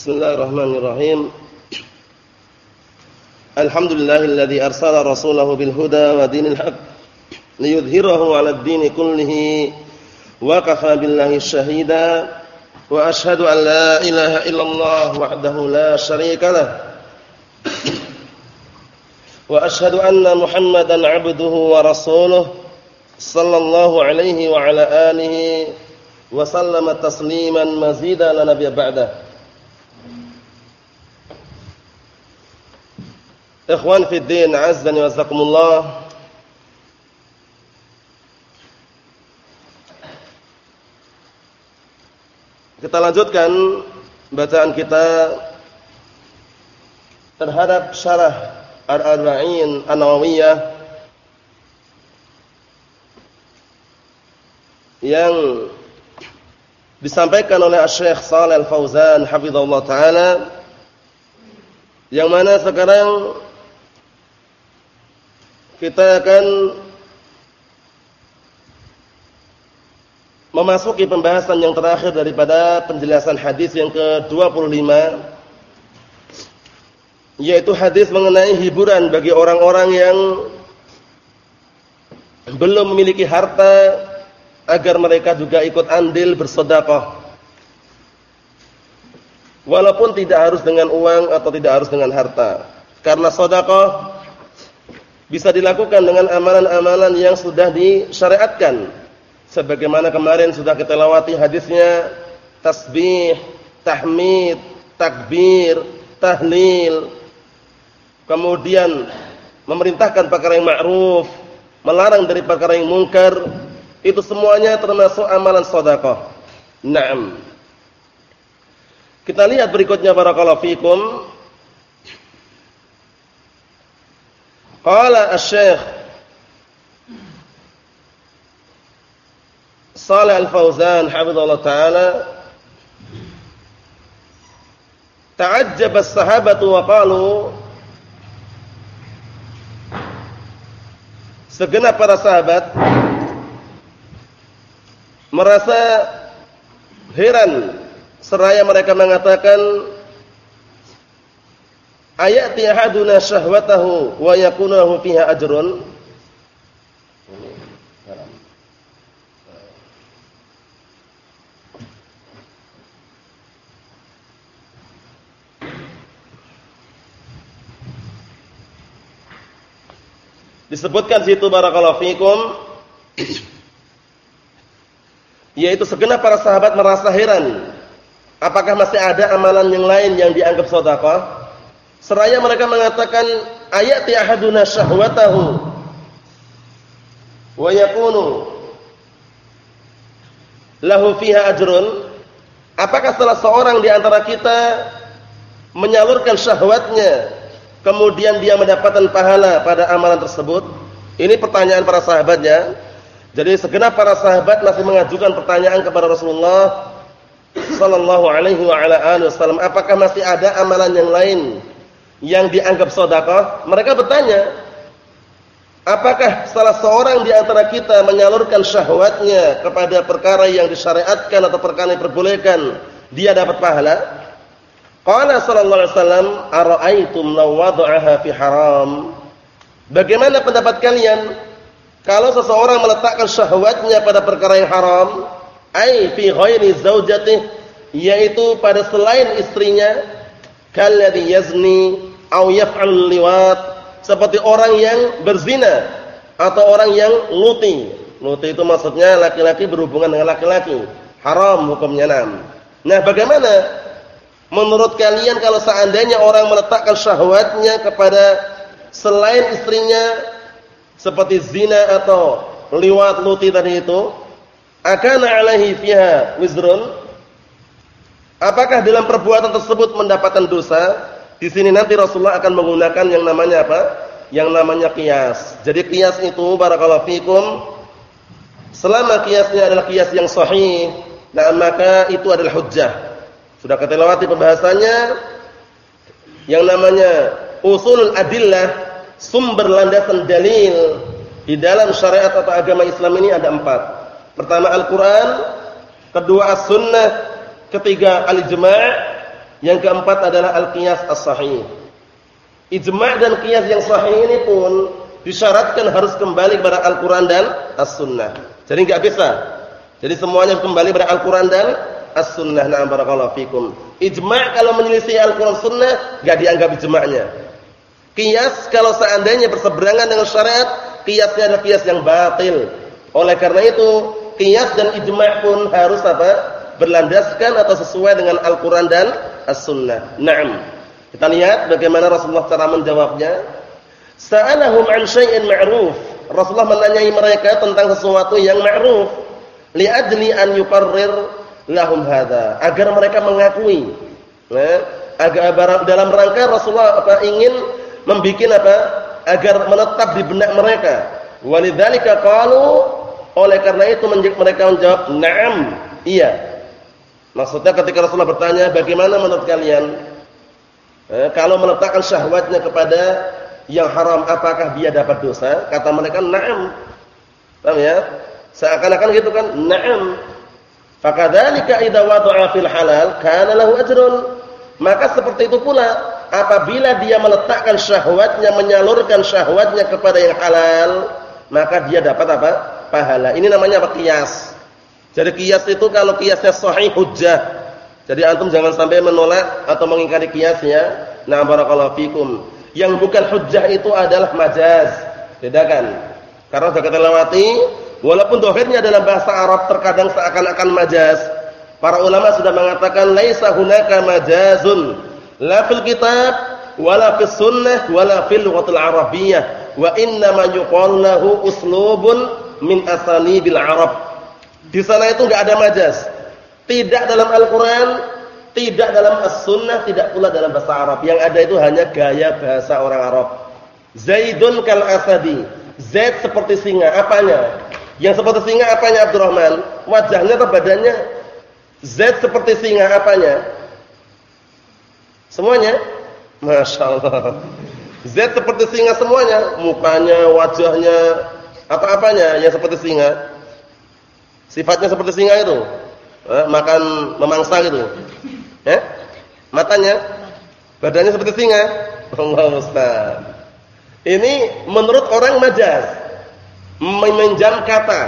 Bismillahirrahmanirrahim. Alhamdulillahilladzi arsala rasulahu bil huda wa dinil haq liyudhhirahu 'alad dini kullihi wa kafa billahi shahida wa ashhadu an la ilaha illallah wahdahu la syarika lah wa ashhadu anna muhammadan 'abduhu wa rasuluhu sallallahu alaihi wa ala alihi wa sallama tasliman mazida la nabiyya ba'dahu Ikhwan fi din, azza wa jazakumullah. Kita lanjutkan bacaan kita terhadap syarah Al-Arba'in An-Nawawiyah yang disampaikan oleh Syekh Shalih Al-Fauzan hafizallahu taala yang mana sekarang kita akan memasuki pembahasan yang terakhir daripada penjelasan hadis yang ke-25 yaitu hadis mengenai hiburan bagi orang-orang yang belum memiliki harta agar mereka juga ikut andil bersedekah. Walaupun tidak harus dengan uang atau tidak harus dengan harta. Karena sedekah bisa dilakukan dengan amalan-amalan yang sudah disyariatkan sebagaimana kemarin sudah kita lewati hadisnya tasbih, tahmid, takbir, tahlil kemudian memerintahkan perkara yang ma'ruf melarang dari perkara yang mungkar itu semuanya termasuk amalan sedekah. Naam. Kita lihat berikutnya barakallahu fikum Qala asy-Syaikh Shalih Al-Fauzan hafizallahu taala Ta'ajjab as-sahabatu wa qalu Segenap para sahabat merasa heran seraya mereka mengatakan ayati ahaduna syahwatahu wa yakunahu fiha ajrun. Disebutkan situ barakallahu fikum yaitu segenap para sahabat merasa heran apakah masih ada amalan yang lain yang dianggap sedekah Seraya mereka mengatakan ayati ahaduna syahwatahu wa yakunu lahu fiha ajrun. Apakah salah seorang di antara kita menyalurkan syahwatnya kemudian dia mendapatkan pahala pada amalan tersebut? Ini pertanyaan para sahabatnya. Jadi segenap para sahabat masih mengajukan pertanyaan kepada Rasulullah sallallahu alaihi wa ala alihi wasallam, apakah masih ada amalan yang lain yang dianggap sedekah, mereka bertanya, apakah salah seorang di antara kita menyalurkan syahwatnya kepada perkara yang disyariatkan atau perkara yang diperbolehkan, dia dapat pahala? Qala sallallahu alaihi wasallam, "Ara'aitum law wada'aha fi haram?" Bagaimana pendapat kalian kalau seseorang meletakkan syahwatnya pada perkara yang haram, ai fi ghairi zaujatihi, yaitu pada selain istrinya, kalladhi yazni au yaf'al liwat seperti orang yang berzina atau orang yang luti. Luti itu maksudnya laki-laki berhubungan dengan laki-laki. Haram hukumnya nam. Nah, bagaimana menurut kalian kalau seandainya orang meletakkan syahwatnya kepada selain istrinya seperti zina atau liwat luti tadi itu, akan alaihi fiha wizrun? Apakah dalam perbuatan tersebut mendapatkan dosa? Di sini nanti Rasulullah akan menggunakan yang namanya apa? Yang namanya kias. Jadi kias itu barakallahu fikum selama kiasnya adalah kias yang sahih, nah maka itu adalah hujjah. Sudah kita lewati pembahasannya yang namanya usulul adillah, sumber landasan dalil di dalam syariat atau agama Islam ini ada empat. Pertama Al-Quran, kedua As-Sunnah, ketiga Al-Ijma', Yang keempat adalah al-qiyas as-sahih. Ijma' dan qiyas yang sahih ini pun disyaratkan harus kembali kepada Al-Qur'an dan As-Sunnah. Jadi enggak bisa. Jadi semuanya kembali kepada Al-Qur'an dan As-Sunnah. Na'am barakallahu fikum. Ijma' kalau menyelisih Al-Qur'an Sunnah enggak dianggap ijma'nya. Qiyas kalau seandainya berseberangan dengan syariat, qiyasnya adalah qiyas yang batil. Oleh karena itu, qiyas dan ijma' pun harus apa? Berlandaskan atau sesuai dengan Al-Qur'an dan As-Sunnah. Naam. Kita lihat bagaimana Rasulullah cara menjawabnya. Sa'alahum 'an syai'in ma'ruf. Rasulullah menanyai mereka tentang sesuatu yang ma'ruf li'ajli an yuqarrir lahum hadza, agar mereka mengakui. Nah, agar dalam rangka Rasulullah apa ingin membuat apa? agar menetap di benak mereka. Walidzalika qalu oleh karena itu mereka menjawab, "Na'am." Iya. Maksudnya ketika Rasulullah bertanya, "Bagaimana menurut kalian?" Eh, kalau meletakkan syahwatnya kepada yang haram apakah dia dapat dosa? Kata mereka, "Na'am." Paham ya? Seakan-akan gitu kan, "Na'am." Fakadzalika idza wada'a fil halal kana lahu ajrun. Maka seperti itu pula apabila dia meletakkan syahwatnya, menyalurkan syahwatnya kepada yang halal, maka dia dapat apa? Pahala. Ini namanya apa? Qiyas. Jadi qiyas itu kalau qiyasnya sahih hujjah jadi antum jangan sampai menolak atau mengingkari kiasnya. Nah, barakallahu fikum. Yang bukan hujjah itu adalah majaz. Bedakan. Karena sudah kita lewati, walaupun dohirnya dalam bahasa Arab terkadang seakan-akan majaz. Para ulama sudah mengatakan laisa hunaka majazun la fil kitab wala fis sunnah wala fil lughatil arabiyyah wa inna ma yuqalu lahu uslubun min asanibil arab. Di sana itu enggak ada majaz. Tidak dalam Al-Quran, tidak dalam As-Sunnah, tidak pula dalam bahasa Arab. Yang ada itu hanya gaya bahasa orang Arab. Zaidun kal asadi. Zaid seperti singa. Apanya? Yang seperti singa apanya Abdurrahman? Wajahnya atau badannya? Zaid seperti singa apanya? Semuanya? Masya Allah. Z seperti singa semuanya. Mukanya, wajahnya, apa-apanya yang seperti singa. Sifatnya seperti singa itu eh, makan memangsa gitu. Eh? Matanya, badannya seperti singa. Allah Ustaz. Ini menurut orang majaz. Meminjam kata.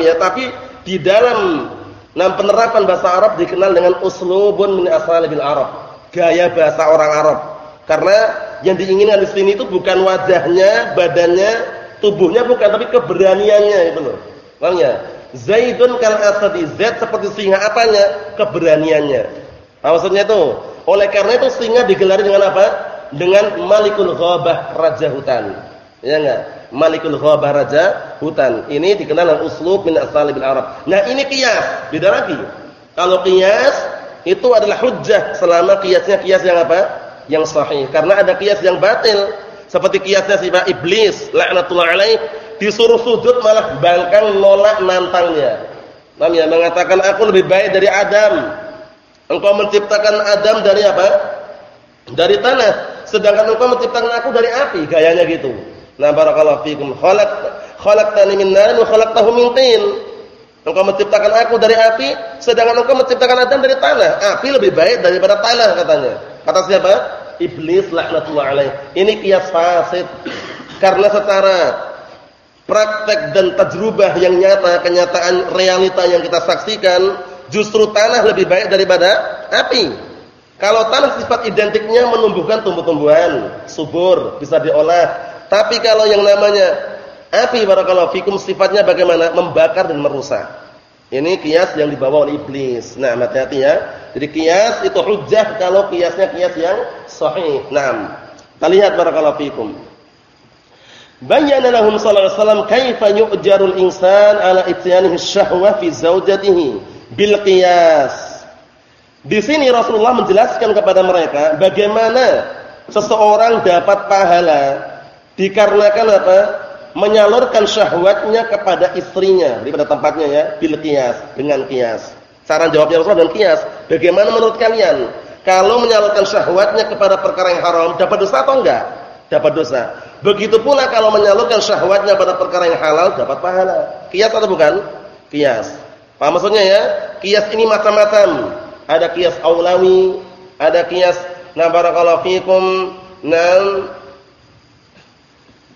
Ya? Tapi di dalam nah penerapan bahasa Arab dikenal dengan uslubun min asalibil Arab. Gaya bahasa orang Arab. Karena yang diinginkan di sini itu bukan wajahnya, badannya, tubuhnya bukan, tapi keberaniannya itu loh. Paham ya? Zaidun kal asadi. Zaid seperti singa apanya? Keberaniannya. Nah, maksudnya itu. Oleh karena itu singa digelar dengan apa? Dengan Malikul Ghabah, raja hutan. Ya enggak? Malikul Ghabah, raja hutan. Ini dikenal dengan uslub min asalibil Arab. Nah, ini qiyas. Beda lagi. Kalau qiyas itu adalah hujjah selama qiyasnya qiyas yang apa? Yang sahih. Karena ada qiyas yang batil. Seperti qiyasnya si iblis laknatullah alaih disuruh sujud malah bangkang nolak nantangnya. Namanya mengatakan aku lebih baik dari Adam. Engkau menciptakan Adam dari apa? Dari tanah. Sedangkan engkau menciptakan aku dari api. Gayanya gitu. Nah barakallahu fikum. Khalaq khalaqtani min nar wa khalaqtahu min tin. Engkau menciptakan aku dari api, sedangkan engkau menciptakan Adam dari tanah. Api lebih baik daripada tanah katanya. Kata siapa? Iblis laknatullah alaih. Ini kias fasid. Karena secara praktek dan tajrubah yang nyata, kenyataan realita yang kita saksikan, justru tanah lebih baik daripada api. Kalau tanah sifat identiknya menumbuhkan tumbuh-tumbuhan, subur, bisa diolah. Tapi kalau yang namanya api barakallahu fikum sifatnya bagaimana? Membakar dan merusak. Ini kias yang dibawa oleh iblis. Nah, hati-hati ya. Jadi kias itu hujjah kalau kiasnya kias yang sahih. Nah, kita lihat barakallahu fikum. Bayyana lahum sallallahu alaihi wasallam kaifa yu'jarul insan ala ityanihi syahwa fi zaujatihi bil qiyas. Di sini Rasulullah menjelaskan kepada mereka bagaimana seseorang dapat pahala dikarenakan apa? Menyalurkan syahwatnya kepada istrinya di pada tempatnya ya, bil qiyas, dengan qiyas. Cara jawabnya Rasulullah dengan qiyas. Bagaimana menurut kalian? Kalau menyalurkan syahwatnya kepada perkara yang haram dapat dosa atau enggak? Dapat dosa. Begitu pula kalau menyalurkan syahwatnya pada perkara yang halal dapat pahala. Kias atau bukan? Kias. Paham maksudnya ya? Kias ini macam-macam. Ada kias aulawi, ada kias nah barakallahu fikum nam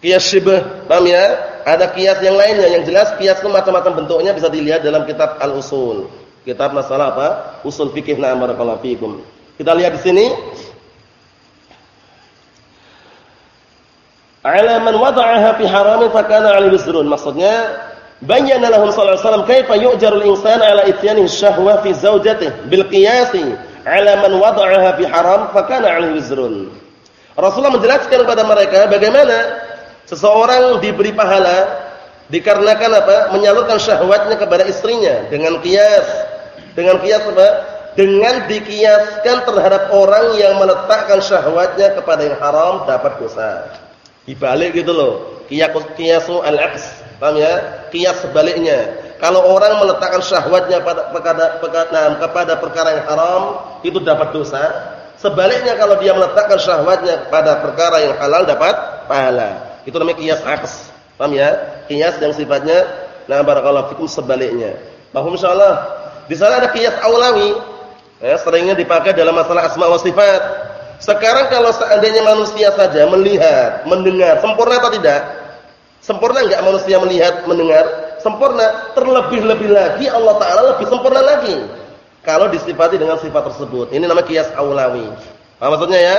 kias syibh paham ya ada kias yang lainnya yang jelas kias itu macam-macam bentuknya bisa dilihat dalam kitab al-usul kitab masalah apa usul fikih nah barakallahu fikum kita lihat di sini ala man wada'aha fi haramin fakana 'alaihi wizrun. Maksudnya bayyana lahum sallallahu alaihi wasallam kaifa yu'jarul insana ala ityanihi syahwa fi zawjatihi bil qiyasi ala man wada'aha fi haram fakana 'alaihi wizrun. Rasulullah menjelaskan kepada mereka bagaimana seseorang diberi pahala dikarenakan apa? menyalurkan syahwatnya kepada istrinya dengan kias. Dengan kias apa? Dengan dikiaskan terhadap orang yang meletakkan syahwatnya kepada yang haram dapat dosa. Dibalik gitu loh. Qiyasu al-aqs. Paham ya? Qiyas sebaliknya. Kalau orang meletakkan syahwatnya pada perkara, perkara, kepada perkara yang haram, itu dapat dosa. Sebaliknya kalau dia meletakkan syahwatnya pada perkara yang halal dapat pahala. Itu namanya qiyas aqs. Paham ya? Qiyas yang sifatnya nah barakallahu fikum sebaliknya. Paham insyaallah? Di sana ada qiyas aulawi. Ya, seringnya dipakai dalam masalah asma wa sifat. Sekarang kalau seandainya manusia saja melihat, mendengar, sempurna atau tidak? Sempurna enggak manusia melihat, mendengar? Sempurna. Terlebih-lebih lagi Allah Taala lebih sempurna lagi. Kalau disifati dengan sifat tersebut. Ini nama kias aulawi. Apa maksudnya ya?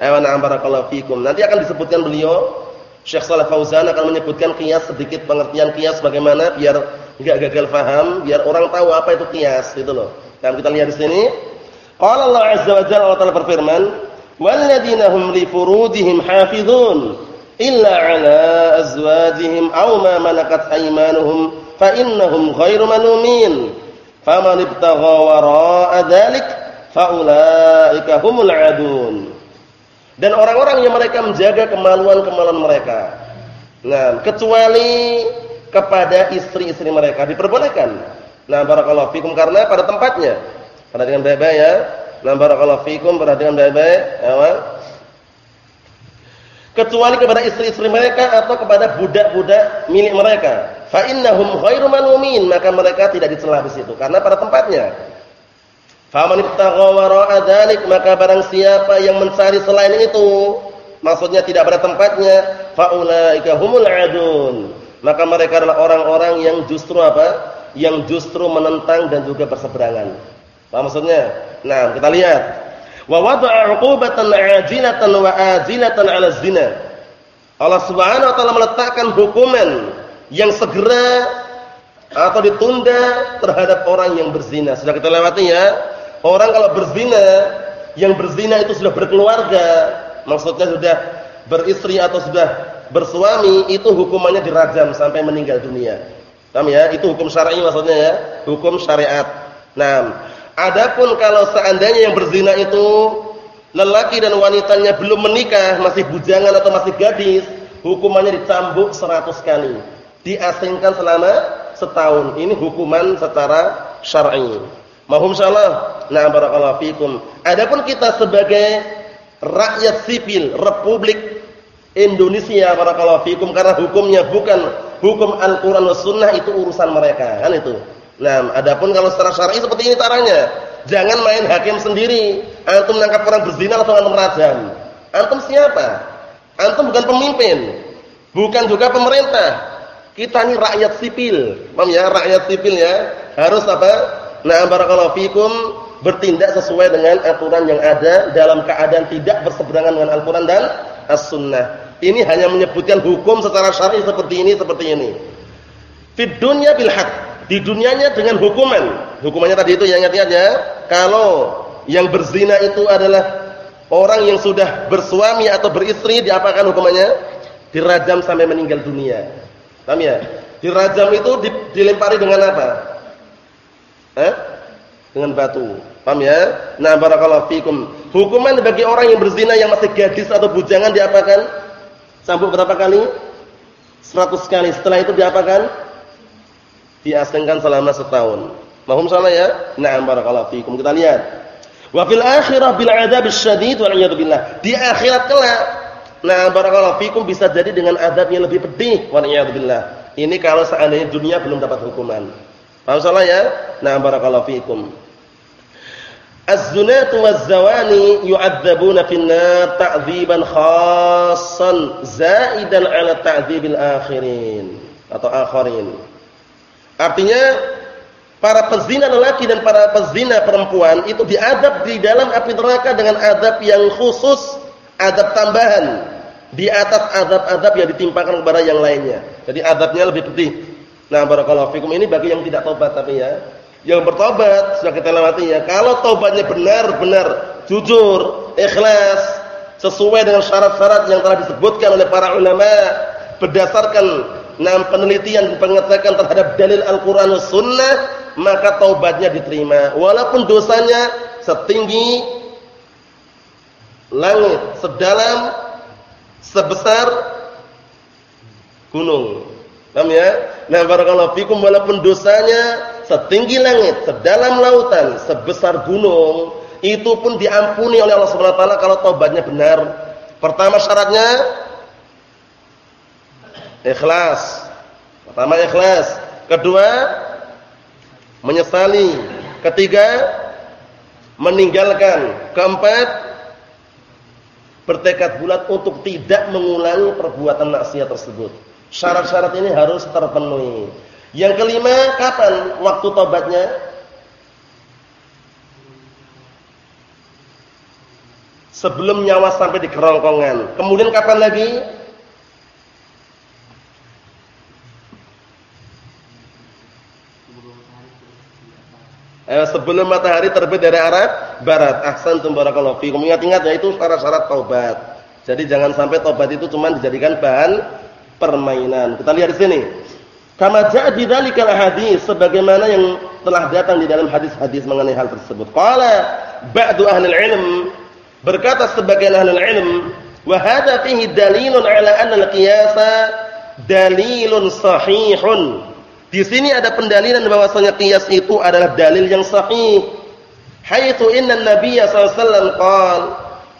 Ayo na'am barakallahu fikum. Nanti akan disebutkan beliau Syekh Shalih Fauzan akan menyebutkan kias sedikit pengertian kias bagaimana biar enggak gagal paham, biar orang tahu apa itu kias gitu loh. Dan kita lihat di sini. Qala Allah Azza wa Jalla Allah Ta'ala berfirman, walladzina hum li furudihim hafizun illa ala azwajihim aw ma malakat aymanuhum fa innahum ghairu malumin faman ibtagha wara'a dzalik faulaika humul adun dan orang-orang yang mereka menjaga kemaluan-kemaluan mereka. Nah kecuali kepada istri-istri mereka diperbolehkan. Nah barakallahu fikum karena pada tempatnya. Pada dengan baik-baik ya Nah barakallahu fikum perhatikan baik-baik, ya. Kecuali kepada istri-istri mereka atau kepada budak-budak milik mereka. Fa innahum ghairu malumin, maka mereka tidak dicela di situ karena pada tempatnya. Ibtagha wara'a dzalik, maka barang siapa yang mencari selain itu, maksudnya tidak pada tempatnya, faulaika humul adun. Maka mereka adalah orang-orang yang justru apa? Yang justru menentang dan juga berseberangan. Apa maksudnya? Nah, kita lihat. Wa wada'a 'uqubatan 'ajilatan wa ajilatan 'ala zina. Allah Subhanahu wa taala meletakkan hukuman yang segera atau ditunda terhadap orang yang berzina. Sudah kita lewati ya. Orang kalau berzina, yang berzina itu sudah berkeluarga, maksudnya sudah beristri atau sudah bersuami, itu hukumannya dirajam sampai meninggal dunia. Paham ya? Itu hukum syar'i maksudnya ya, hukum syariat. Nah, Adapun kalau seandainya yang berzina itu lelaki dan wanitanya belum menikah, masih bujangan atau masih gadis, hukumannya dicambuk 100 kali. Diasingkan selama setahun. Ini hukuman secara syar'i. Mahum insyaallah. Nah, barakallahu fikum. Adapun kita sebagai rakyat sipil Republik Indonesia barakallahu fikum karena hukumnya bukan hukum Al-Qur'an was sunnah itu urusan mereka, kan itu. Nah, adapun kalau secara syar'i seperti ini caranya. Jangan main hakim sendiri. Antum menangkap orang berzina langsung antum rajam. Antum siapa? Antum bukan pemimpin. Bukan juga pemerintah. Kita ini rakyat sipil. Paham ya? Rakyat sipil ya. Harus apa? Nah, barakallahu fikum bertindak sesuai dengan aturan yang ada dalam keadaan tidak berseberangan dengan Al-Qur'an dan As-Sunnah. Ini hanya menyebutkan hukum secara syar'i seperti ini, seperti ini. Fid dunya bil haqq di dunianya dengan hukuman. Hukumannya tadi itu yang ingat-ingat ya. Kalau yang berzina itu adalah orang yang sudah bersuami atau beristri, diapakan hukumannya? Dirajam sampai meninggal dunia. Paham ya? Dirajam itu dilempari dengan apa? Eh? Dengan batu. Paham ya? Nah, barakallahu fikum. Hukuman bagi orang yang berzina yang masih gadis atau bujangan diapakan? Sambut berapa kali? 100 kali. Setelah itu diapakan? Diasingkan selama setahun. Mahum salah ya? Na'am barakallahu fikum. Kita lihat. Wa fil akhirah bil adzab syadid wal iyad billah. Di akhirat kelak Nah, barakallahu fikum bisa jadi dengan azab yang lebih pedih wal iyad billah. Ini kalau seandainya dunia belum dapat hukuman. Paham salah ya? Nah, barakallahu fikum. Az-zunatu waz-zawani yu'adzabuna fin-nar ta'dziban khassan zaidan 'ala ta'dzibil akhirin atau akharin. Artinya para pezina lelaki dan para pezina perempuan itu diadab di dalam api neraka dengan adab yang khusus, adab tambahan di atas adab-adab yang ditimpakan kepada yang lainnya. Jadi adabnya lebih pedih. Nah, barakallahu fikum ini bagi yang tidak tobat tapi ya yang bertobat sudah kita lewati ya. Kalau tobatnya benar-benar jujur, ikhlas, sesuai dengan syarat-syarat yang telah disebutkan oleh para ulama berdasarkan enam penelitian pengecekan terhadap dalil Al-Qur'an Sunnah, maka taubatnya diterima walaupun dosanya setinggi langit, sedalam sebesar gunung. Paham ya? Nah, barakallahu fikum walaupun dosanya setinggi langit, sedalam lautan, sebesar gunung, itu pun diampuni oleh Allah Subhanahu wa taala kalau taubatnya benar. Pertama syaratnya ikhlas. Pertama ikhlas, kedua menyesali, ketiga meninggalkan, keempat bertekad bulat untuk tidak mengulangi perbuatan maksiat tersebut. Syarat-syarat ini harus terpenuhi. Yang kelima, kapan waktu tobatnya? Sebelum nyawa sampai di kerongkongan. Kemudian kapan lagi? Eh, sebelum matahari terbit dari arah barat. Ahsantum barakallahu fikum. Ingat-ingat ya itu syarat-syarat taubat. Jadi jangan sampai taubat itu cuma dijadikan bahan permainan. Kita lihat di sini. Kama ja'a bidzalikal hadis sebagaimana yang telah datang di dalam hadis-hadis mengenai hal tersebut. Qala ba'du ahli ilm berkata sebagian ahli ilm wa hadha fihi dalilun ala anna al-qiyasa dalilun sahihun. Di sini ada pendalilan bahwasanya qiyas itu adalah dalil yang sahih. Haitsu inna an-nabiyya sallallahu alaihi wasallam qala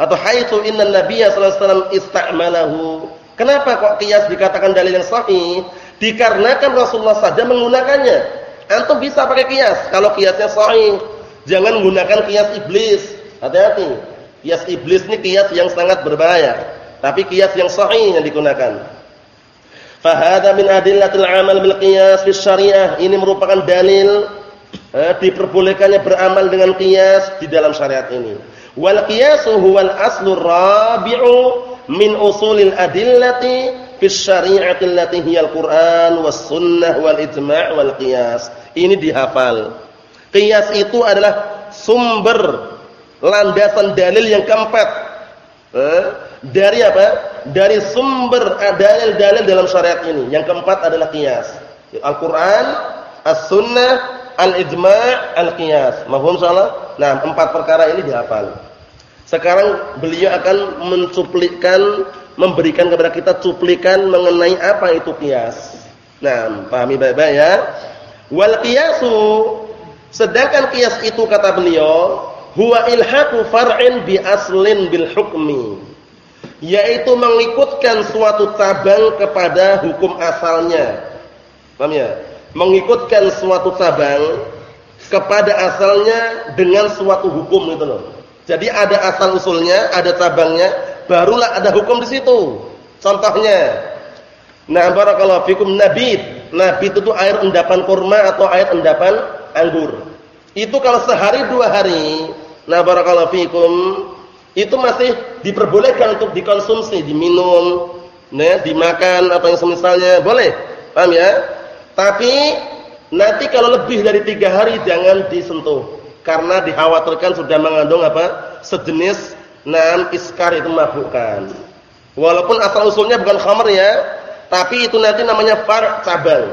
atau haitsu inna an-nabiyya sallallahu alaihi wasallam ista'malahu. Kenapa kok qiyas dikatakan dalil yang sahih? Dikarenakan Rasulullah saja menggunakannya. Antum bisa pakai kias kalau kiasnya sahih. Jangan menggunakan kias iblis. Hati-hati. Kias iblis ini kias yang sangat berbahaya. Tapi kias yang sahih yang digunakan. Fahada min adillatil amal bil qiyas fi syariah. Ini merupakan dalil eh, diperbolehkannya beramal dengan kias di dalam syariat ini. Wal qiyasu huwal aslur rabi'u min usulil adillati fi syari'ati allati hiya al-Qur'an was sunnah wal ijma' wal qiyas. Ini dihafal. Qiyas itu adalah sumber landasan dalil yang keempat. Eh? Dari apa? Dari sumber dalil-dalil dalam syariat ini. Yang keempat adalah qiyas. Al-Qur'an, As-Sunnah, Al-Ijma', Al-Qiyas. Mahfum salah? Nah, empat perkara ini dihafal. Sekarang beliau akan mencuplikkan memberikan kepada kita cuplikan mengenai apa itu kias. Nah, pahami baik-baik ya. Wal qiyasu sedangkan kias itu kata beliau huwa ilhaqu far'in bi aslin bil hukmi yaitu mengikutkan suatu cabang kepada hukum asalnya. Paham ya? Mengikutkan suatu cabang kepada asalnya dengan suatu hukum itu loh. Jadi ada asal usulnya, ada cabangnya, barulah ada hukum di situ. Contohnya, nah barakallahu fikum nabit. Nabit itu air endapan kurma atau air endapan anggur. Itu kalau sehari dua hari, nah barakallahu fikum, itu masih diperbolehkan untuk dikonsumsi, diminum, nah, dimakan atau yang semisalnya, boleh. Paham ya? Tapi nanti kalau lebih dari tiga hari jangan disentuh karena dikhawatirkan sudah mengandung apa? sejenis Nam iskar itu mabukkan. Walaupun asal usulnya bukan khamr ya, tapi itu nanti namanya far cabang.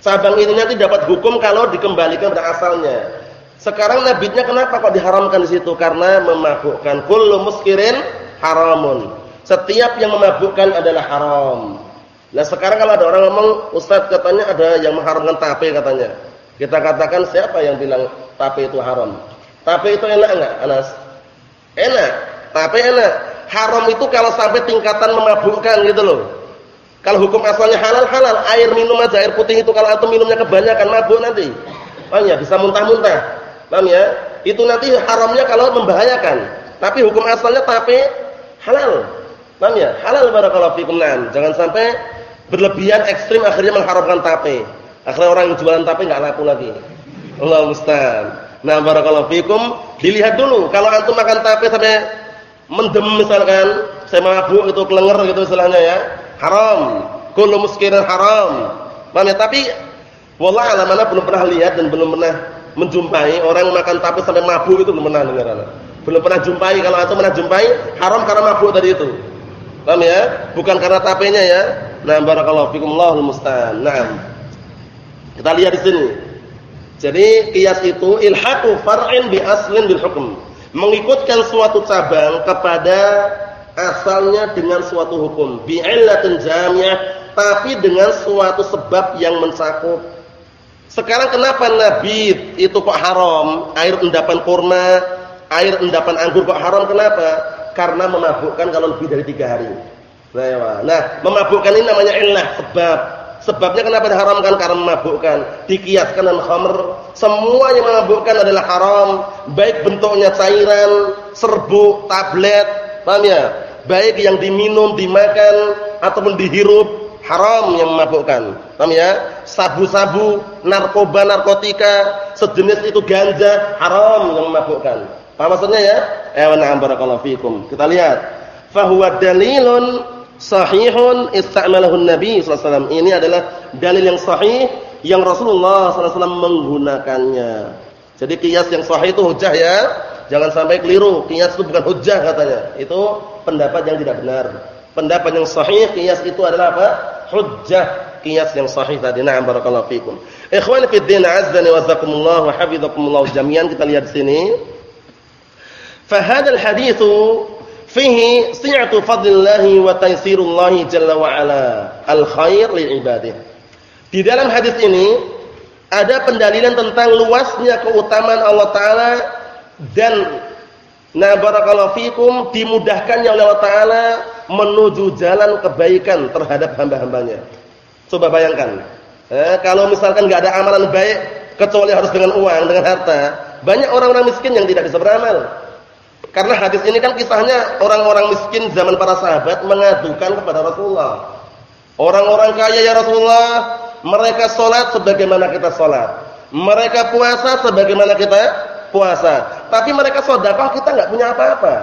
Cabang itu nanti dapat hukum kalau dikembalikan pada asalnya. Sekarang nabitnya kenapa kok diharamkan di situ? Karena memabukkan. Kullu muskirin haramun. Setiap yang memabukkan adalah haram. Nah sekarang kalau ada orang ngomong, Ustaz katanya ada yang mengharamkan tape katanya. Kita katakan siapa yang bilang tape itu haram? Tape itu enak enggak, Anas? Enak. Tapi enak. Haram itu kalau sampai tingkatan memabukkan gitu loh. Kalau hukum asalnya halal halal, air minum aja air putih itu kalau antum minumnya kebanyakan mabuk nanti. Paham ya? Bisa muntah-muntah. Paham ya? Itu nanti haramnya kalau membahayakan. Tapi hukum asalnya tape halal. Paham ya? Halal barakallahu fikum. Nah, jangan sampai berlebihan ekstrim akhirnya mengharamkan tape. Akhirnya orang yang jualan tape enggak laku lagi. Allah musta'an. Nah, barakallahu fikum, dilihat dulu kalau antum makan tape sampai mendem misalkan, saya mabuk itu kelenger gitu istilahnya ya. Haram. Kullu muskirin haram. Paham ya? Tapi wallah alam belum pernah lihat dan belum pernah menjumpai orang makan tape sampai mabuk itu belum pernah dengar Belum pernah jumpai kalau antum pernah jumpai haram karena mabuk tadi itu. Paham ya? Bukan karena tapenya ya. Nah, barakallahu fikum Allahul musta'an. Naam. Kita lihat di sini. Jadi kias itu ilhaqu far'in bi aslin bil hukm. Mengikutkan suatu cabang kepada asalnya dengan suatu hukum. Bi illatin jami'ah tapi dengan suatu sebab yang mencakup sekarang kenapa nabi itu kok haram? Air endapan kurma, air endapan anggur kok haram kenapa? Karena memabukkan kalau lebih dari tiga hari. Nah, memabukkan ini namanya illah, sebab. Sebabnya kenapa diharamkan? Karena memabukkan. Dikiaskan dengan khamr. Semua yang memabukkan adalah haram. Baik bentuknya cairan, serbuk, tablet. Paham ya? Baik yang diminum, dimakan, ataupun dihirup haram yang memabukkan. Paham ya? Sabu-sabu, narkoba, narkotika, sejenis itu ganja, haram yang memabukkan. Paham maksudnya ya? Eh na'am barakallahu fikum. Kita lihat. Fahuwa dalilun sahihun ista'malahu Nabi sallallahu Ini adalah dalil yang sahih yang Rasulullah sallallahu menggunakannya. Jadi kias yang sahih itu hujah ya. Jangan sampai keliru. Kias itu bukan hujah katanya. Itu pendapat yang tidak benar. Pendapat yang sahih kias itu adalah apa? Hujjah. Kias yang sahih tadi. Na'am barakallahu fikum. Ikhwan fi din azza wa jazakumullah wa hafizakumullah jami'an kita lihat sini. Fa hadzal haditsu fihi si'atu fadlillah wa taysirullah jalla wa ala al-khair li ibadihi. Di dalam hadis ini ada pendalilan tentang luasnya keutamaan Allah taala dan Nah barakallahu fikum dimudahkannya oleh Allah Ta'ala menuju jalan kebaikan terhadap hamba-hambanya. Coba bayangkan. Eh, kalau misalkan nggak ada amalan baik kecuali harus dengan uang, dengan harta. Banyak orang-orang miskin yang tidak bisa beramal. Karena hadis ini kan kisahnya orang-orang miskin zaman para sahabat mengadukan kepada Rasulullah. Orang-orang kaya ya Rasulullah, mereka sholat sebagaimana kita sholat. Mereka puasa sebagaimana kita puasa. Tapi mereka sedekah kita nggak punya apa-apa.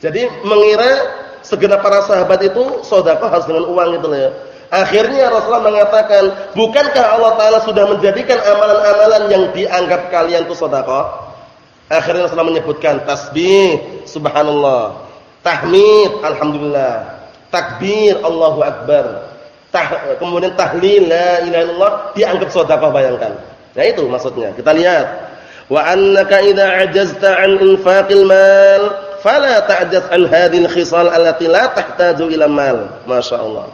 Jadi mengira segenap para sahabat itu sedekah harus dengan uang itu ya. Akhirnya Rasulullah mengatakan, "Bukankah Allah taala sudah menjadikan amalan-amalan yang dianggap kalian itu sedekah?" Akhirnya Rasulullah menyebutkan tasbih, subhanallah, tahmid, alhamdulillah, takbir, Allahu akbar. Tah, kemudian tahlil la ilaha illallah dianggap sedekah bayangkan. Nah itu maksudnya. Kita lihat wa annaka idza ajazta an infaqil mal fala ta'jaz an hadhil khisal allati la tahtaju ila mal. Masyaallah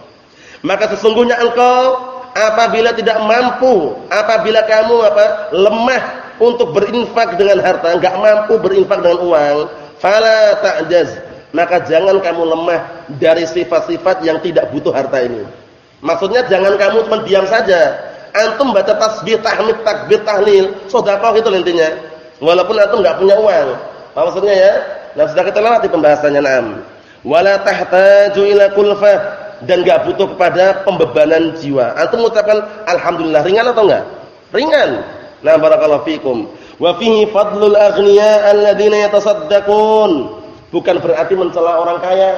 maka sesungguhnya engkau apabila tidak mampu apabila kamu apa lemah untuk berinfak dengan harta enggak mampu berinfak dengan uang fala ta'jaz maka jangan kamu lemah dari sifat-sifat yang tidak butuh harta ini. Maksudnya jangan kamu cuma diam saja antum baca tasbih, tahmid, takbir, tahlil, sedekah itu intinya. Walaupun antum enggak punya uang. Apa maksudnya ya? Nah, sudah kita lewati pembahasannya nam. Wala tahtaju ila kulfah dan enggak butuh kepada pembebanan jiwa. Antum mengucapkan alhamdulillah ringan atau enggak? Ringan. Nah, barakallahu fikum. Wa fihi fadlul aghniya alladziina yatasaddaqun. Bukan berarti mencela orang kaya.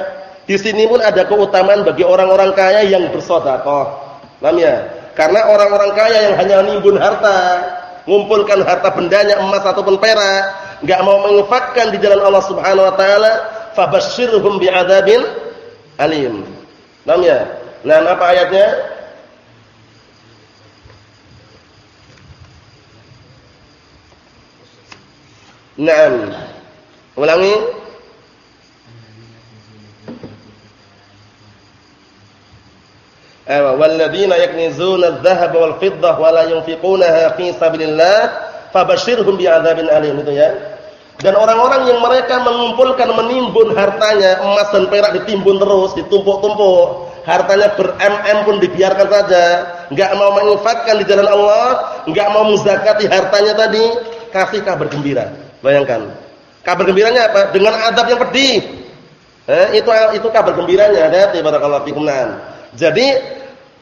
Di sini pun ada keutamaan bagi orang-orang kaya yang bersedekah. Paham ya? Karena orang-orang kaya yang hanya nimbun harta, ngumpulkan harta bendanya emas ataupun perak, enggak mau menginfakkan di jalan Allah Subhanahu wa taala, fabashshirhum bi'adzabin alim. Paham ya? Nah, apa ayatnya? Naam. Ulangi. Walladzina yaknizuna adh-dhahaba wal fiddah wa la yunfiqunaha fi sabilillah fabashshirhum bi'adzabin alim itu ya. Dan orang-orang yang mereka mengumpulkan menimbun hartanya, emas dan perak ditimbun terus, ditumpuk-tumpuk, hartanya ber-mm pun dibiarkan saja, enggak mau menginfakkan di jalan Allah, enggak mau menzakati hartanya tadi, kasih kabar gembira. Bayangkan. Kabar gembiranya apa? Dengan adab yang pedih. Eh, itu itu kabar gembiranya. Hati barakallahu fikum. Jadi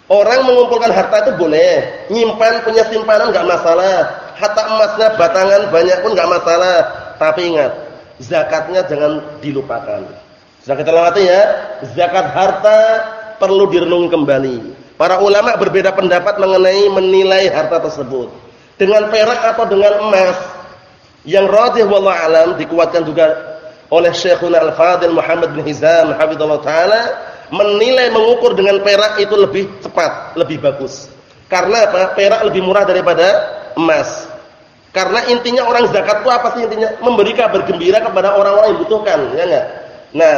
orang mengumpulkan harta itu boleh, nyimpan punya simpanan enggak masalah. Harta emasnya batangan banyak pun enggak masalah. Tapi ingat, zakatnya jangan dilupakan. Kita lewati ya. Zakat harta perlu direnungi kembali. Para ulama berbeda pendapat mengenai menilai harta tersebut. Dengan perak atau dengan emas. Yang rajih wallahu alam dikuatkan juga oleh Syekhuna Al-Fadil Muhammad bin Hizam hafizallahu taala menilai mengukur dengan perak itu lebih cepat, lebih bagus. Karena apa? Perak lebih murah daripada emas. Karena intinya orang zakat itu apa sih intinya? Memberi kabar gembira kepada orang-orang yang butuhkan, ya enggak? Nah,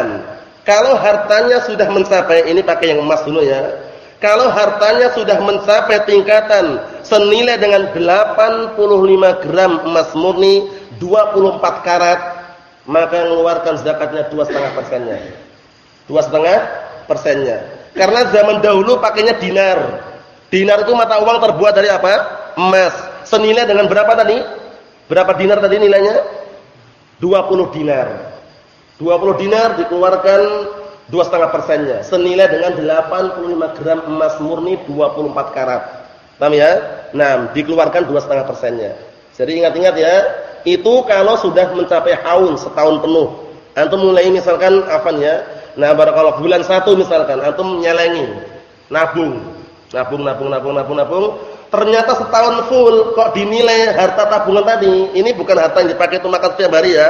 kalau hartanya sudah mencapai ini pakai yang emas dulu ya. Kalau hartanya sudah mencapai tingkatan senilai dengan 85 gram emas murni 24 karat maka mengeluarkan zakatnya 2,5 persennya. 2,5 persennya. Karena zaman dahulu pakainya dinar. Dinar itu mata uang terbuat dari apa? Emas. Senilai dengan berapa tadi? Berapa dinar tadi nilainya? 20 dinar. 20 dinar dikeluarkan 2,5 persennya. Senilai dengan 85 gram emas murni 24 karat. Paham ya? Nah, dikeluarkan 2,5 persennya. Jadi ingat-ingat ya, itu kalau sudah mencapai haul setahun penuh. Antum mulai misalkan apa ya? Nah, barakallahu bulan satu misalkan antum nyelengi, nabung, nabung, nabung, nabung, nabung, nabung. Ternyata setahun full kok dinilai harta tabungan tadi, ini bukan harta yang dipakai untuk makan setiap hari ya.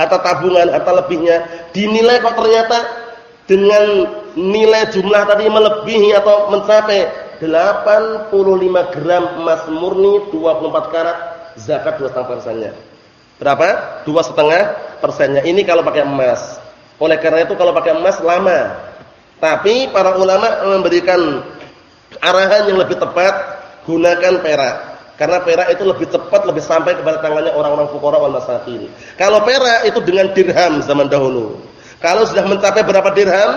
Harta tabungan, harta lebihnya dinilai kok ternyata dengan nilai jumlah tadi melebihi atau mencapai 85 gram emas murni 24 karat zakat 2,5 persennya. Berapa? 2,5 persennya. Ini kalau pakai emas. Oleh karena itu kalau pakai emas lama. Tapi para ulama memberikan arahan yang lebih tepat gunakan perak. Karena perak itu lebih cepat lebih sampai kepada tangannya orang-orang fuqara wal masakin. Kalau perak itu dengan dirham zaman dahulu. Kalau sudah mencapai berapa dirham?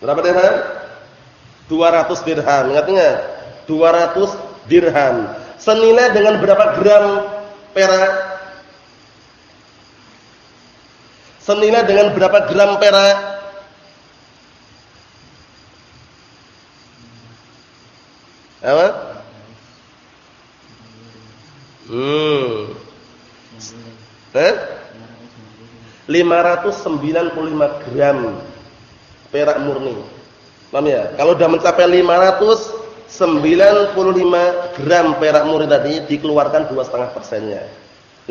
Berapa dirham? 200 dirham. Ingat-ingat? 200 dirham. Senilai dengan berapa gram perak? Senilai dengan berapa gram perak? Apa? Hmm. Eh? 595 gram perak murni. Paham ya? Kalau sudah mencapai 595 gram perak murni tadi dikeluarkan 2,5 persennya.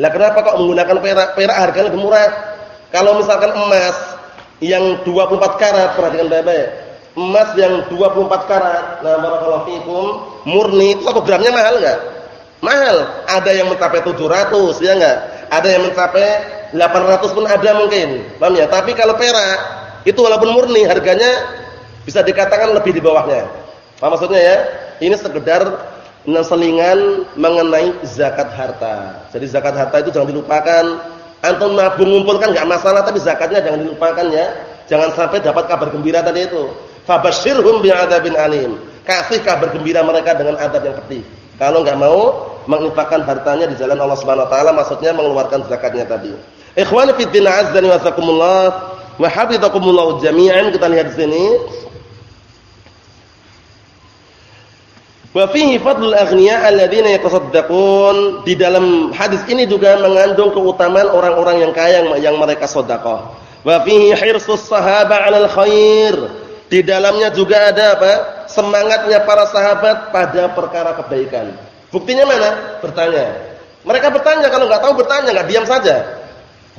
Lah kenapa kok menggunakan perak? Perak harganya lebih murah. Kalau misalkan emas yang 24 karat, perhatikan baik-baik. Emas yang 24 karat, nah barakallahu fikum, murni, itu 1 gramnya mahal enggak? Mahal. Ada yang mencapai 700, ya enggak? Ada yang mencapai 800 pun ada mungkin. Paham ya? Tapi kalau perak itu walaupun murni harganya bisa dikatakan lebih di bawahnya. Apa maksudnya ya? Ini sekedar selingan mengenai zakat harta. Jadi zakat harta itu jangan dilupakan. Antum nabung ngumpulkan enggak masalah tapi zakatnya jangan dilupakan ya. Jangan sampai dapat kabar gembira tadi itu. Fabashirhum bi'adzabin alim. Kasih kabar gembira mereka dengan adab yang pedih. Kalau enggak mau menginfakkan hartanya di jalan Allah Subhanahu wa taala maksudnya mengeluarkan zakatnya tadi. Ikhwani fi din azza wa jazakumullah wa hafizakumullah jami'an kita lihat di sini Wa fihi fadlul aghniya alladziina yatasaddaqun. Di dalam hadis ini juga mengandung keutamaan orang-orang yang kaya yang mereka sedekah. Wa fihi hirsus sahaba 'alal khair. Di dalamnya juga ada apa? Semangatnya para sahabat pada perkara kebaikan. Buktinya mana? Bertanya. Mereka bertanya kalau enggak tahu bertanya, enggak diam saja.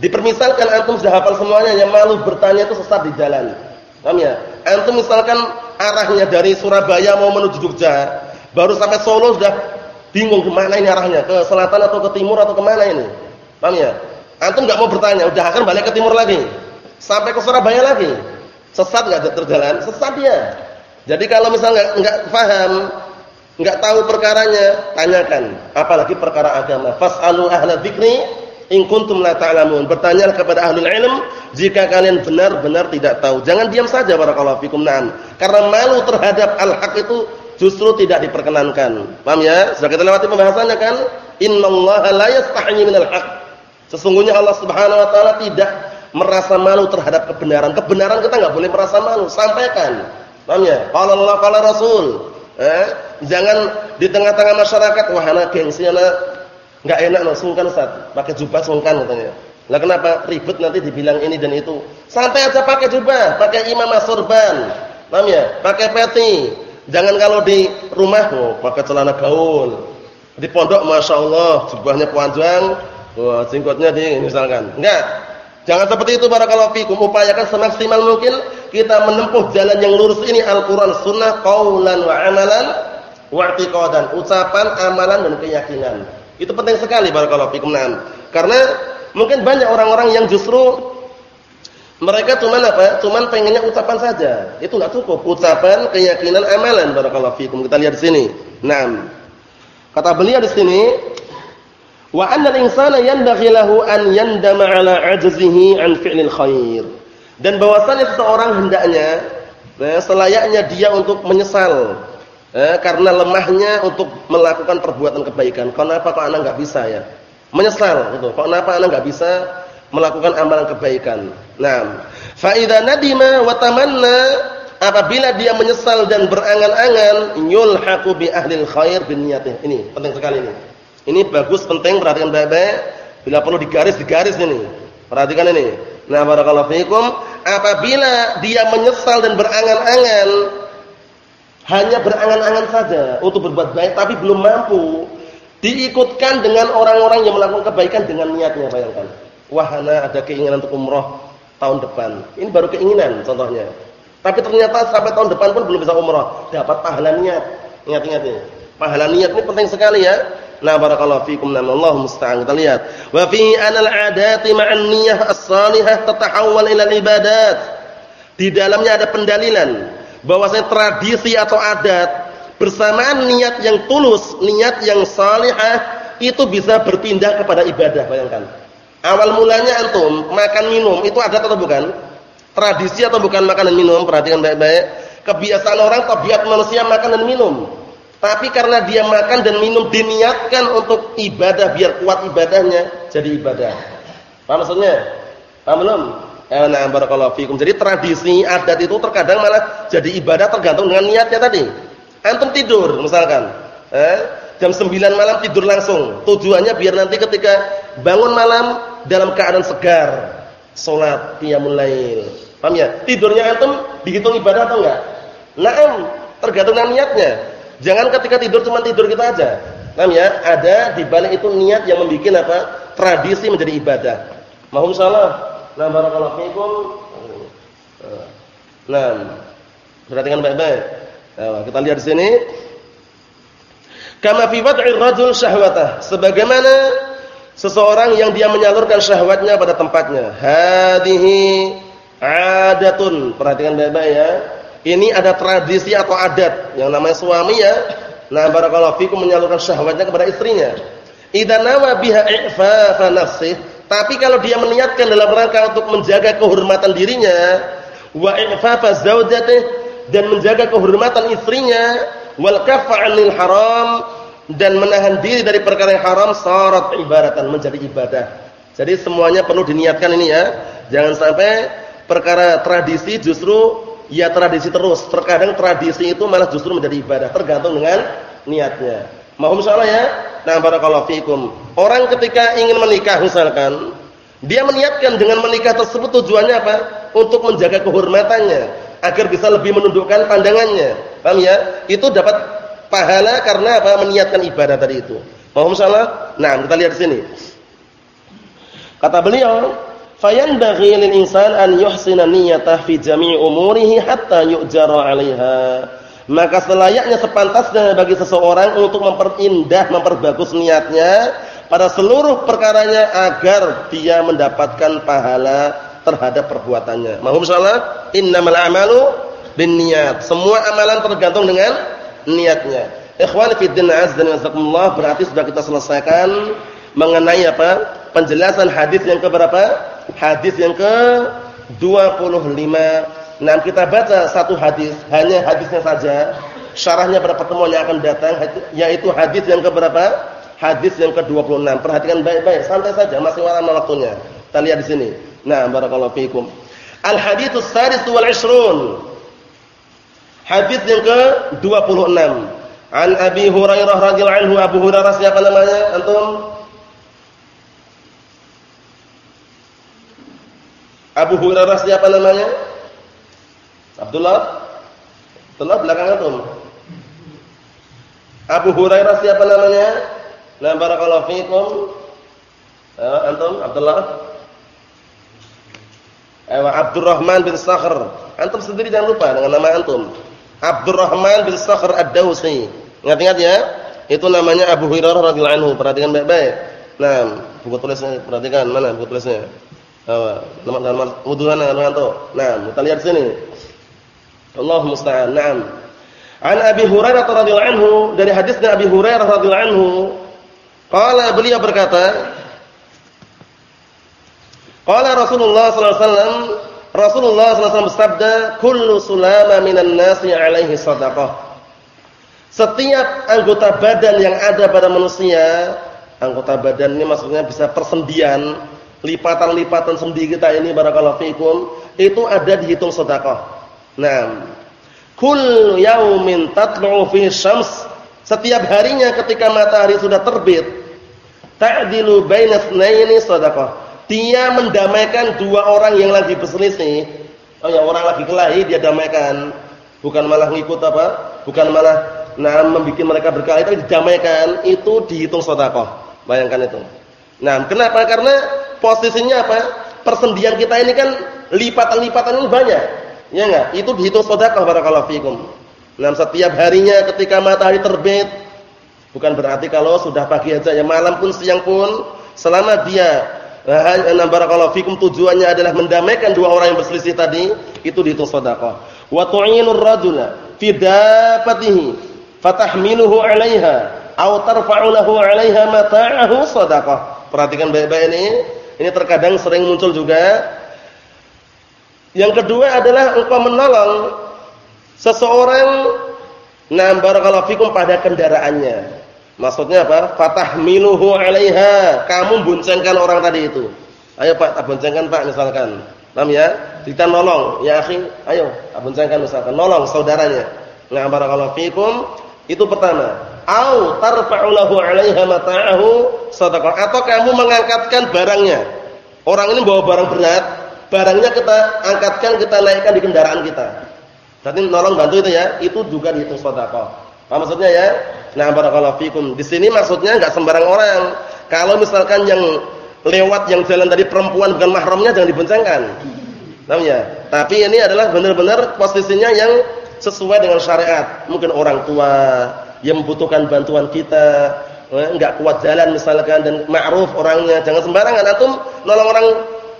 Dipermisalkan antum sudah hafal semuanya, yang malu bertanya itu sesat di jalan. Paham ya? Antum misalkan arahnya dari Surabaya mau menuju Jogja, baru sampai Solo sudah bingung ke mana ini arahnya, ke selatan atau ke timur atau ke mana ini. Paham ya? Antum nggak mau bertanya, udah akan balik ke timur lagi. Sampai ke Surabaya lagi. Sesat nggak terjalan? Sesat dia. Jadi kalau misalnya nggak paham, nggak tahu perkaranya, tanyakan. Apalagi perkara agama. Fas'alu ahla dzikri in kuntum la ta'lamun. Bertanyalah kepada ahlul ilm jika kalian benar-benar tidak tahu. Jangan diam saja barakallahu fikum. Naam. Karena malu terhadap al-haq itu justru tidak diperkenankan. Paham ya? Sudah kita lewati pembahasannya kan? Innallaha la yastahyi minal haq. Sesungguhnya Allah Subhanahu wa taala tidak merasa malu terhadap kebenaran. Kebenaran kita enggak boleh merasa malu, sampaikan. Paham ya? Qala Allah qala Rasul. Eh? Jangan di tengah-tengah masyarakat wah anak gengsi anak Enggak enak no, sungkan Ustaz. Pakai jubah sungkan katanya. Lah kenapa? Ribut nanti dibilang ini dan itu. Santai aja pakai jubah, pakai imamah sorban. Paham ya? Pakai peti. Jangan kalau di rumah oh, pakai celana gaul. Di pondok Masya Allah jubahnya panjang, wah jenggotnya di misalkan. Enggak. Jangan seperti itu barakallahu fikum. Upayakan semaksimal mungkin kita menempuh jalan yang lurus ini Al-Qur'an Sunnah qaulan wa amalan wa i'tiqadan. Ucapan, amalan dan keyakinan. Itu penting sekali barakallahu fikum. Karena mungkin banyak orang-orang yang justru mereka cuma apa? Cuman pengennya ucapan saja. Itu enggak cukup. Ucapan, keyakinan, amalan barakallahu fikum. Kita lihat di sini. Naam. Kata beliau di sini, wa anna al-insana yanbaghi lahu an yandama ala ajzihi an fi'lil khair. Dan bahwasanya seseorang hendaknya nah, selayaknya dia untuk menyesal eh, karena lemahnya untuk melakukan perbuatan kebaikan. Kenapa kok anak nggak bisa ya? Menyesal gitu. Kenapa anak nggak bisa melakukan amalan kebaikan? Nah, faida nadima wa tamanna apabila dia menyesal dan berangan-angan yulhaqu bi ahlil khair bin niyatih. Ini penting sekali ini. Ini bagus penting perhatikan baik-baik. Bila perlu digaris digaris ini. Perhatikan ini. Nah, barakallahu fikum. Apabila dia menyesal dan berangan-angan hanya berangan-angan saja untuk berbuat baik tapi belum mampu diikutkan dengan orang-orang yang melakukan kebaikan dengan niatnya bayangkan wahana ada keinginan untuk umroh tahun depan. Ini baru keinginan contohnya. Tapi ternyata sampai tahun depan pun belum bisa umroh. Dapat pahala niat. Ingat-ingat ini. Pahala niat ini penting sekali ya. Nah barakallahu fikum Allah musta'an. Kita lihat. Wa fi anal adati ma'an niyah as-salihah tatahawwal ila ibadat. Di dalamnya ada pendalilan bahwasanya tradisi atau adat bersamaan niat yang tulus, niat yang salihah itu bisa berpindah kepada ibadah, bayangkan. Awal mulanya antum makan minum itu adat atau bukan? Tradisi atau bukan makan dan minum? Perhatikan baik-baik. Kebiasaan orang, tabiat manusia makan dan minum. Tapi karena dia makan dan minum diniatkan untuk ibadah biar kuat ibadahnya, jadi ibadah. Paham maksudnya? Paham belum? Eh, nah, barakallahu fikum. Jadi tradisi adat itu terkadang malah jadi ibadah tergantung dengan niatnya tadi. Antum tidur misalkan, eh, jam 9 malam tidur langsung. Tujuannya biar nanti ketika bangun malam dalam keadaan segar, salat qiyamul lail. Paham ya? Tidurnya antum dihitung ibadah atau enggak? Naam, tergantung niatnya. Jangan ketika tidur cuma tidur kita aja. Paham ya? Ada di balik itu niat yang membuat apa? Tradisi menjadi ibadah. Mohon salah. Nah, barakallahu fikum. Nah, perhatikan baik-baik. Kita lihat di sini. Kama fi wad'ir rajul syahwatah, sebagaimana seseorang yang dia menyalurkan syahwatnya pada tempatnya. Hadhihi adatun. Perhatikan baik-baik ya. Ini ada tradisi atau adat yang namanya suami ya. Nah, barakallahu fikum menyalurkan syahwatnya kepada istrinya. Idza nawa biha i'fafa nafsihi tapi kalau dia meniatkan dalam rangka untuk menjaga kehormatan dirinya, wa ifafa zaujatih dan menjaga kehormatan istrinya, wal kaffa 'anil haram dan menahan diri dari perkara yang haram, syarat ibadatan menjadi ibadah. Jadi semuanya perlu diniatkan ini ya. Jangan sampai perkara tradisi justru ya tradisi terus. Terkadang tradisi itu malah justru menjadi ibadah, tergantung dengan niatnya. Mohon insyaallah ya. Nah, barakallahu fikum. Orang ketika ingin menikah misalkan, dia meniatkan dengan menikah tersebut tujuannya apa? Untuk menjaga kehormatannya, agar bisa lebih menundukkan pandangannya. Paham ya? Itu dapat pahala karena apa? Meniatkan ibadah tadi itu. Mohon insyaallah. Nah, kita lihat di sini. Kata beliau, "Fayanbaghi lil insan an yuhsina niyyatahu fi jami'i umurihi hatta yu'jara 'alaiha." maka selayaknya sepantasnya bagi seseorang untuk memperindah, memperbagus niatnya pada seluruh perkaranya agar dia mendapatkan pahala terhadap perbuatannya. Mahum salah, innamal a'malu binniyat. Semua amalan tergantung dengan niatnya. Ikhwan fi din azza wa berarti sudah kita selesaikan mengenai apa? penjelasan hadis yang keberapa? Hadis yang ke 25. Nah, kita baca satu hadis, hanya hadisnya saja. Syarahnya pada pertemuan yang akan datang yaitu hadis yang keberapa? Hadis yang ke-26. Perhatikan baik-baik, santai saja, masih lama waktunya. Kita lihat di sini. Nah, barakallahu fiikum. Al-haditsus sadis wal 20. Hadis yang ke-26. An Abi Hurairah radhiyallahu anhu, Abu Hurairah siapa namanya? Antum? Abu Hurairah siapa namanya? Abdullah? Abdullah belakang antum. Abu Hurairah siapa namanya? Nah, barakallahu fiikum. Ya, antum Abdullah? Ayo Abdurrahman bin Sakhr. Antum sendiri jangan lupa dengan nama antum. Abdurrahman bin Sakhr Ad-Dausi. Ingat-ingat ya? Itu namanya Abu Hurairah radhiyallahu anhu. Perhatikan baik-baik. Nah, buku tulisnya perhatikan mana buku tulisnya? Nama nama wuduhan ngantuk. Nah, kita lihat sini. Allah musta'an. Naam. An Abi Hurairah radhiyallahu anhu dari hadisnya Abi Hurairah radhiyallahu anhu, qala beliau berkata, qala Rasulullah sallallahu alaihi wasallam, Rasulullah wasallam bersabda, "Kullu sulama minan nasi 'alaihi shadaqah." Setiap anggota badan yang ada pada manusia, anggota badan ini maksudnya bisa persendian, lipatan-lipatan sendi kita ini barakallahu fikum itu ada dihitung sedekah. Nah, kul yaumin tatlu'u fi syams setiap harinya ketika matahari sudah terbit ta'dilu baina tsnaini sedekah. Dia mendamaikan dua orang yang lagi berselisih. Oh ya, orang lagi kelahi dia damaikan. Bukan malah ngikut apa? Bukan malah nah membuat mereka berkelahi tapi didamaikan, itu dihitung sedekah. Bayangkan itu. Nah, kenapa? Karena posisinya apa? Persendian kita ini kan lipatan-lipatan ini banyak. Ya enggak? Itu dihitung sedekah barakallahu fikum. Nah, setiap harinya ketika matahari terbit bukan berarti kalau sudah pagi aja ya malam pun siang pun selama dia nah barakallahu fikum tujuannya adalah mendamaikan dua orang yang berselisih tadi itu dihitung sedekah. Wa tu'inur rajula fi dapatihi fatahmiluhu 'alaiha aw tarfa'u lahu 'alaiha mata'ahu sedekah. Perhatikan baik-baik ini ini terkadang sering muncul juga. Yang kedua adalah engkau menolong seseorang nah barakallahu fikum pada kendaraannya. Maksudnya apa? Fatahmiluhu 'alaiha. Kamu boncengkan orang tadi itu. Ayo Pak, tak boncengkan Pak misalkan. Paham ya? Kita nolong, ya akhi, ayo, tak boncengkan misalkan. Nolong saudaranya. Nah barakallahu fikum itu pertama au tarfa'u lahu 'alaiha mata'ahu shadaqah atau kamu mengangkatkan barangnya. Orang ini bawa barang berat, barangnya kita angkatkan, kita naikkan di kendaraan kita. Berarti nolong bantu itu ya, itu juga dihitung sedekah. Apa maksudnya ya? Nah, barakallahu fikum. Di sini maksudnya enggak sembarang orang. Kalau misalkan yang lewat yang jalan tadi perempuan bukan mahramnya jangan diboncengkan. Paham ya? Tapi ini adalah benar-benar posisinya yang sesuai dengan syariat. Mungkin orang tua, yang membutuhkan bantuan kita, enggak eh, kuat jalan misalkan dan ma'ruf orangnya, jangan sembarangan antum nolong orang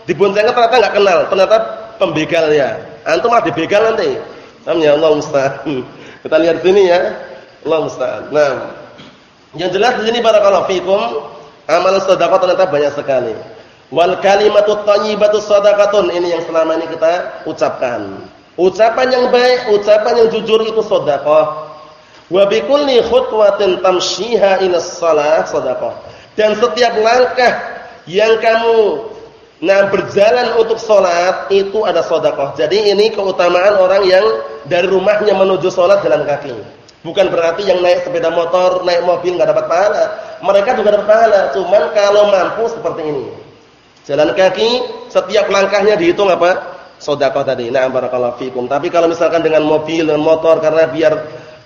diboncengkan ternyata enggak kenal, ternyata pembegal ya. Antum mah dibegal nanti. Paham ya Allah musta'an. Kita lihat sini ya. Allah musta'an. Nah, yang jelas di sini barakallahu fikum, amalan sedekah ternyata banyak sekali. Wal kalimatut thayyibatu shadaqatun. Ini yang selama ini kita ucapkan. Ucapan yang baik, ucapan yang jujur itu sedekah. Wa bi kulli khutwatin tamshiha ila shalah shadaqah. Dan setiap langkah yang kamu nah berjalan untuk salat itu ada sedekah. Jadi ini keutamaan orang yang dari rumahnya menuju salat jalan kaki. Bukan berarti yang naik sepeda motor, naik mobil enggak dapat pahala. Mereka juga dapat pahala, cuman kalau mampu seperti ini. Jalan kaki setiap langkahnya dihitung apa? Sedekah tadi. Nah, barakallahu fikum. Tapi kalau misalkan dengan mobil dan motor karena biar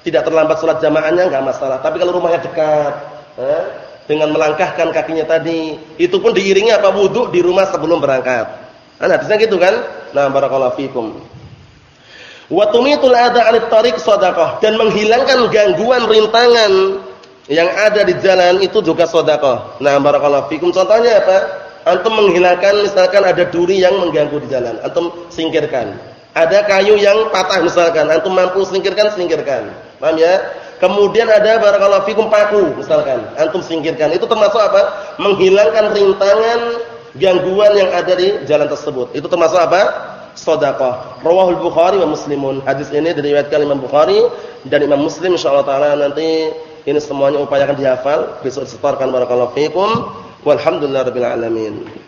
tidak terlambat sholat jamaahnya nggak masalah. Tapi kalau rumahnya dekat, eh, dengan melangkahkan kakinya tadi, itu pun diiringi apa wudhu di rumah sebelum berangkat. Nah, hadisnya gitu kan? Nah, barakallahu fikum. Wa tumitul ada 'anil tariq dan menghilangkan gangguan rintangan yang ada di jalan itu juga sedekah. Nah, barakallahu fikum. Contohnya apa? Antum menghilangkan misalkan ada duri yang mengganggu di jalan, antum singkirkan. Ada kayu yang patah misalkan, antum mampu singkirkan, singkirkan. Paham ya? Kemudian ada barakallahu fikum paku misalkan, antum singkirkan. Itu termasuk apa? Menghilangkan rintangan gangguan yang ada di jalan tersebut. Itu termasuk apa? Sedekah. Rawahul Bukhari wa Muslimun. Hadis ini diriwayatkan Imam Bukhari dan Imam Muslim insyaallah taala nanti ini semuanya upayakan dihafal, besok disetorkan barakallahu fikum. Walhamdulillahirabbil alamin.